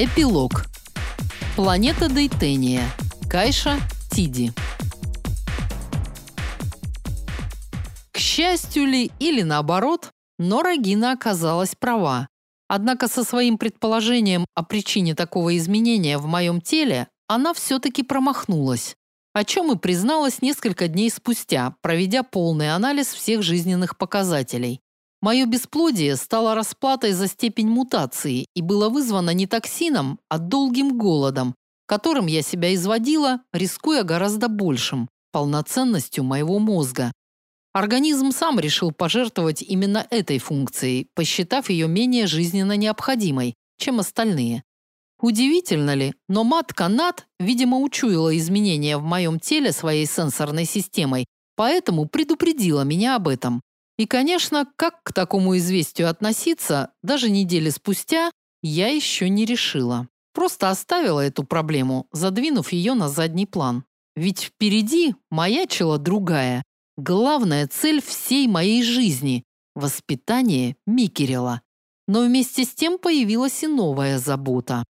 Эпилог. Планета Дейтения. Кайша Тиди. К счастью ли или наоборот, но Рагина оказалась права. Однако со своим предположением о причине такого изменения в моем теле она все-таки промахнулась, о чем и призналась несколько дней спустя, проведя полный анализ всех жизненных показателей. Мое бесплодие стало расплатой за степень мутации и было вызвано не токсином, а долгим голодом, которым я себя изводила, рискуя гораздо большим полноценностью моего мозга. Организм сам решил пожертвовать именно этой функцией, посчитав ее менее жизненно необходимой, чем остальные. Удивительно ли, но матка Нат, видимо, учуяла изменения в моем теле своей сенсорной системой, поэтому предупредила меня об этом. И, конечно, как к такому известию относиться, даже недели спустя, я еще не решила. Просто оставила эту проблему, задвинув ее на задний план. Ведь впереди маячила другая, главная цель всей моей жизни воспитание Микерела. Но вместе с тем появилась и новая забота.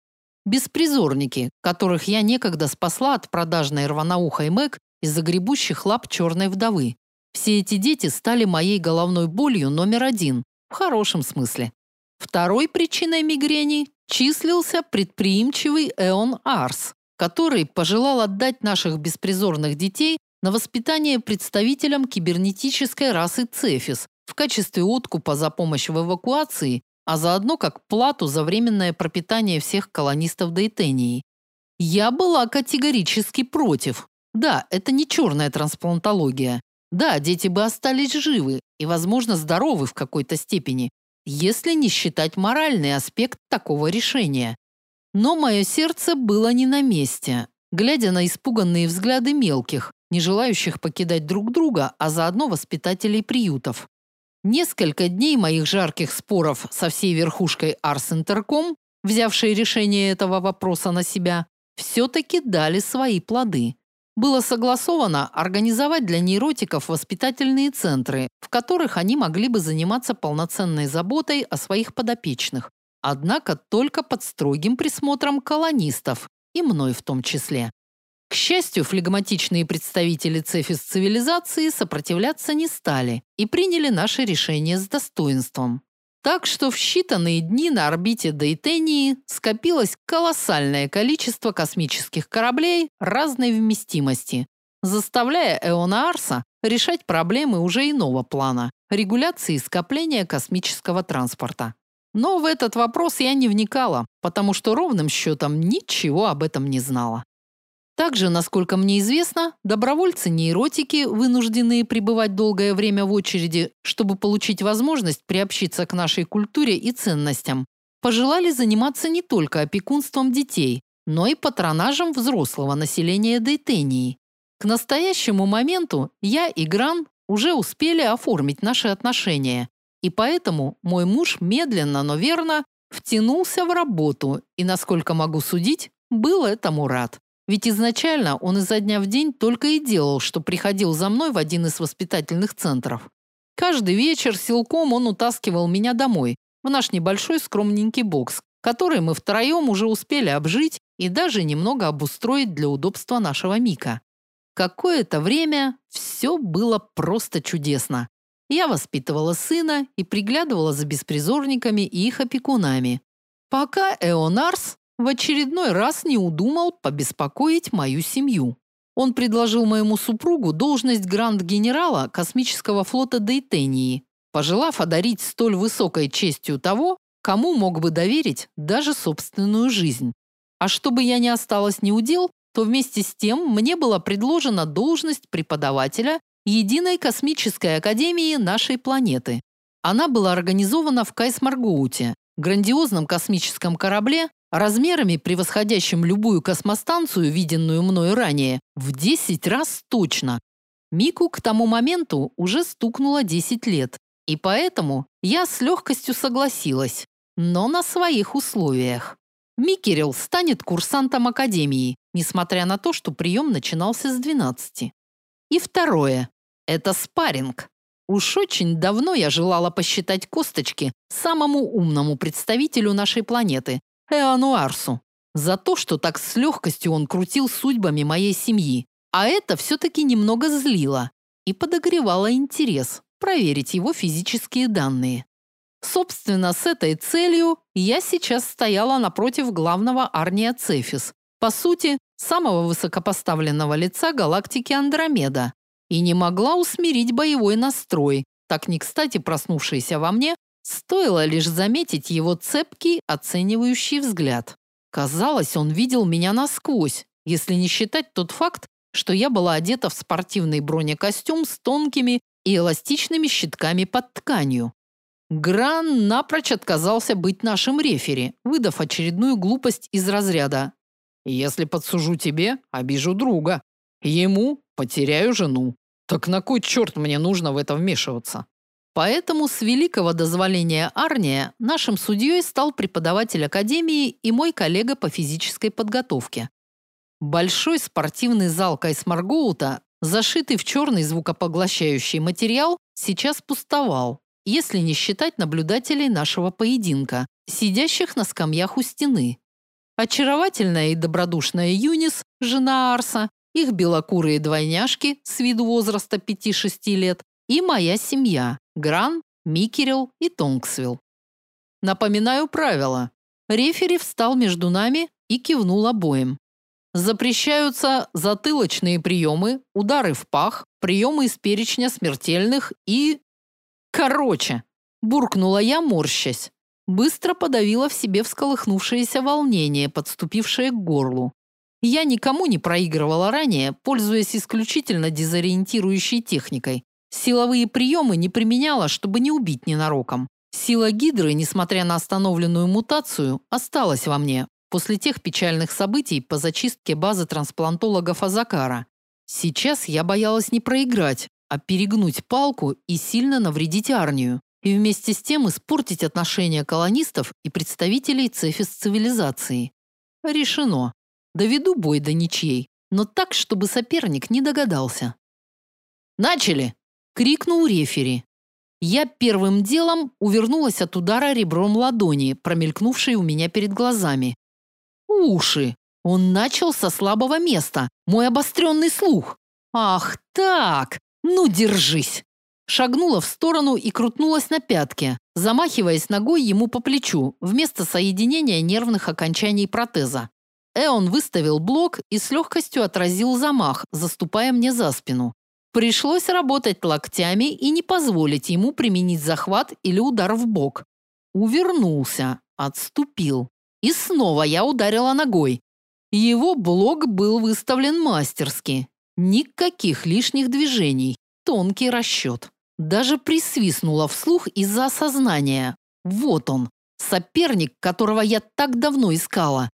Беспризорники, которых я некогда спасла от продажной рваноухой Мэг из загребущих лап черной вдовы. Все эти дети стали моей головной болью номер один, в хорошем смысле. Второй причиной мигрени числился предприимчивый Эон Арс, который пожелал отдать наших беспризорных детей на воспитание представителям кибернетической расы Цефис в качестве откупа за помощь в эвакуации, а заодно как плату за временное пропитание всех колонистов Дейтении. Я была категорически против. Да, это не черная трансплантология, да, дети бы остались живы и, возможно, здоровы в какой-то степени, если не считать моральный аспект такого решения. Но мое сердце было не на месте, глядя на испуганные взгляды мелких, не желающих покидать друг друга, а заодно воспитателей приютов. Несколько дней моих жарких споров со всей верхушкой Арс Интерком, взявшей решение этого вопроса на себя, все-таки дали свои плоды было согласовано организовать для нейротиков воспитательные центры, в которых они могли бы заниматься полноценной заботой о своих подопечных, однако только под строгим присмотром колонистов, и мной в том числе. К счастью, флегматичные представители цефис цивилизации сопротивляться не стали и приняли наше решение с достоинством. Так что в считанные дни на орбите Дейтении скопилось колоссальное количество космических кораблей разной вместимости, заставляя Эона Арса решать проблемы уже иного плана регуляции скопления космического транспорта. Но в этот вопрос я не вникала, потому что ровным счетом ничего об этом не знала. Также, насколько мне известно, добровольцы-нейротики, вынужденные пребывать долгое время в очереди, чтобы получить возможность приобщиться к нашей культуре и ценностям, пожелали заниматься не только опекунством детей, но и патронажем взрослого населения Дейтении. К настоящему моменту я и Гран уже успели оформить наши отношения, и поэтому мой муж медленно, но верно втянулся в работу и, насколько могу судить, был этому рад. Ведь изначально он изо дня в день только и делал, что приходил за мной в один из воспитательных центров. Каждый вечер силком он утаскивал меня домой, в наш небольшой скромненький бокс, который мы втроем уже успели обжить и даже немного обустроить для удобства нашего Мика. Какое-то время все было просто чудесно. Я воспитывала сына и приглядывала за беспризорниками и их опекунами. Пока Эонарс в очередной раз не удумал побеспокоить мою семью. Он предложил моему супругу должность гранд-генерала космического флота Дейтении, пожелав одарить столь высокой честью того, кому мог бы доверить даже собственную жизнь. А чтобы я не осталась неудел, то вместе с тем мне была предложена должность преподавателя Единой космической академии нашей планеты. Она была организована в Кайсмаргоуте, грандиозном космическом корабле, размерами превосходящим любую космостанцию, виденную мною ранее, в 10 раз точно. Мику к тому моменту уже стукнуло 10 лет, и поэтому я с легкостью согласилась, но на своих условиях. Микерил станет курсантом академии, несмотря на то, что прием начинался с 12. И второе это спарринг. Уж очень давно я желала посчитать косточки самому умному представителю нашей планеты, Эануарсу за то, что так с легкостью он крутил судьбами моей семьи. А это все-таки немного злило и подогревало интерес проверить его физические данные. Собственно, с этой целью я сейчас стояла напротив главного Арния Цефис, по сути, самого высокопоставленного лица галактики Андромеда, и не могла усмирить боевой настрой, так не кстати проснувшийся во мне, стоило лишь заметить его цепкий, оценивающий взгляд. Казалось, он видел меня насквозь, если не считать тот факт, что я была одета в спортивный бронекостюм с тонкими и эластичными щитками под тканью. Гран напрочь отказался быть нашим рефери, выдав очередную глупость из разряда «Если подсужу тебе, обижу друга. Ему потеряю жену. Так на кой черт мне нужно в это вмешиваться?» Поэтому с великого дозволения Арния нашим судьей стал преподаватель академии и мой коллега по физической подготовке. Большой спортивный зал Кайсмаргоута, зашитый в черный звукопоглощающий материал, сейчас пустовал, если не считать наблюдателей нашего поединка, сидящих на скамьях у стены. Очаровательная и добродушная Юнис, жена Арса, их белокурые двойняшки с виду возраста 5-6 лет и моя семья – Гран, Микерил и Тонгсвилл. Напоминаю правила. Рефери встал между нами и кивнул обоим. Запрещаются затылочные приемы, удары в пах, приемы из перечня смертельных и... Короче, буркнула я, морщась. Быстро подавила в себе всколыхнувшееся волнение, подступившее к горлу. Я никому не проигрывала ранее, пользуясь исключительно дезориентирующей техникой. Силовые приемы не применяла, чтобы не убить ненароком. Сила гидры, несмотря на остановленную мутацию, осталась во мне после тех печальных событий по зачистке базы трансплантологов Азакара. Сейчас я боялась не проиграть, а перегнуть палку и сильно навредить Арнию, и вместе с тем испортить отношения колонистов и представителей цефис цивилизации. Решено. Доведу бой до ничьей, но так, чтобы соперник не догадался. «Начали!» – крикнул рефери. Я первым делом увернулась от удара ребром ладони, промелькнувшей у меня перед глазами. Уши! Он начал со слабого места, мой обостренный слух. Ах так! Ну, держись! Шагнула в сторону и крутнулась на пятке, замахиваясь ногой ему по плечу, вместо соединения нервных окончаний протеза. Эон выставил блок и с легкостью отразил замах, заступая мне за спину. Пришлось работать локтями и не позволить ему применить захват или удар в бок. Увернулся, отступил. И снова я ударила ногой. Его блок был выставлен мастерски. Никаких лишних движений. Тонкий расчет. Даже присвистнула вслух из-за осознания. Вот он, соперник, которого я так давно искала.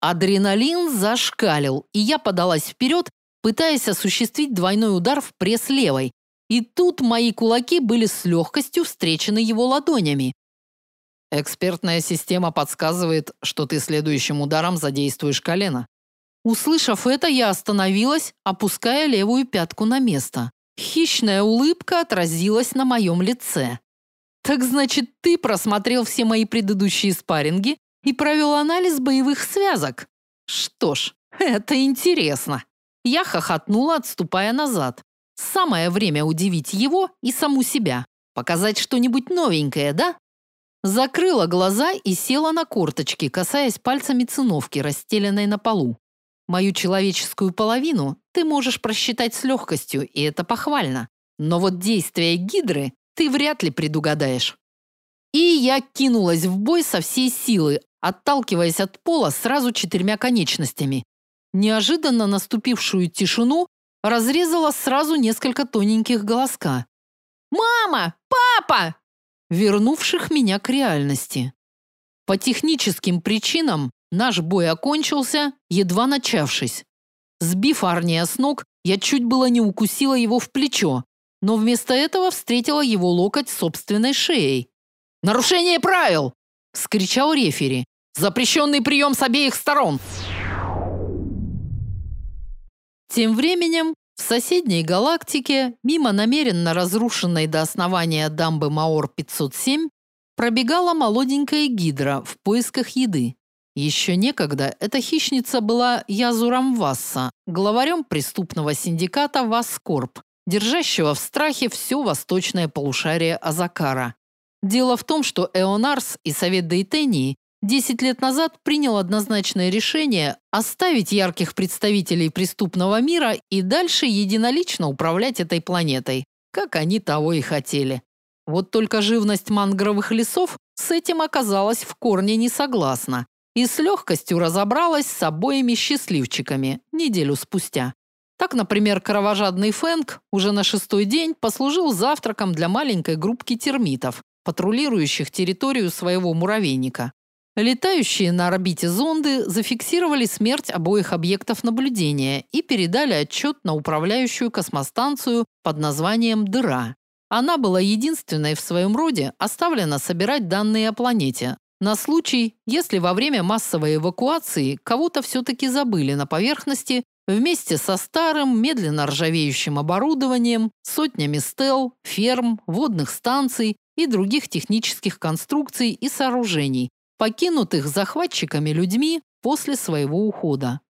Адреналин зашкалил, и я подалась вперед, пытаясь осуществить двойной удар в пресс левой. И тут мои кулаки были с легкостью встречены его ладонями. Экспертная система подсказывает, что ты следующим ударом задействуешь колено. Услышав это, я остановилась, опуская левую пятку на место. Хищная улыбка отразилась на моем лице. Так значит, ты просмотрел все мои предыдущие спарринги и провел анализ боевых связок. Что ж, это интересно. Я хохотнула, отступая назад. Самое время удивить его и саму себя. Показать что-нибудь новенькое, да? Закрыла глаза и села на корточки, касаясь пальцами циновки, расстеленной на полу. Мою человеческую половину ты можешь просчитать с легкостью, и это похвально. Но вот действия гидры ты вряд ли предугадаешь. И я кинулась в бой со всей силы, отталкиваясь от пола сразу четырьмя конечностями. Неожиданно наступившую тишину разрезала сразу несколько тоненьких голоска. «Мама! Папа!» вернувших меня к реальности. По техническим причинам наш бой окончился, едва начавшись. Сбив Арния с ног, я чуть было не укусила его в плечо, но вместо этого встретила его локоть собственной шеей. «Нарушение правил!» – вскричал рефери. «Запрещенный прием с обеих сторон!» Тем временем в соседней галактике, мимо намеренно разрушенной до основания дамбы Маор-507, пробегала молоденькая гидра в поисках еды. Еще некогда эта хищница была Язуром Васса, главарем преступного синдиката Васкорп, держащего в страхе все восточное полушарие Азакара. Дело в том, что Эонарс и Совет Дейтении 10 лет назад принял однозначное решение оставить ярких представителей преступного мира и дальше единолично управлять этой планетой, как они того и хотели. Вот только живность мангровых лесов с этим оказалась в корне не согласна и с легкостью разобралась с обоими счастливчиками неделю спустя. Так, например, кровожадный Фэнк уже на шестой день послужил завтраком для маленькой группки термитов, патрулирующих территорию своего муравейника. Летающие на орбите зонды зафиксировали смерть обоих объектов наблюдения и передали отчет на управляющую космостанцию под названием «Дыра». Она была единственной в своем роде оставлена собирать данные о планете, на случай, если во время массовой эвакуации кого-то все-таки забыли на поверхности вместе со старым, медленно ржавеющим оборудованием, сотнями стел, ферм, водных станций и других технических конструкций и сооружений, покинутых захватчиками людьми после своего ухода.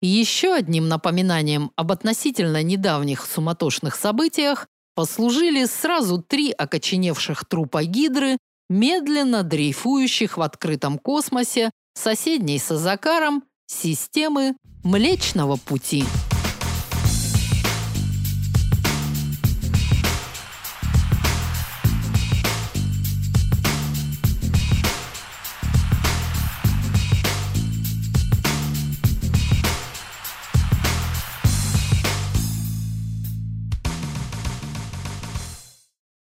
Еще одним напоминанием об относительно недавних суматошных событиях послужили сразу три окоченевших трупа гидры, медленно дрейфующих в открытом космосе, соседней с Азакаром, системы Млечного пути.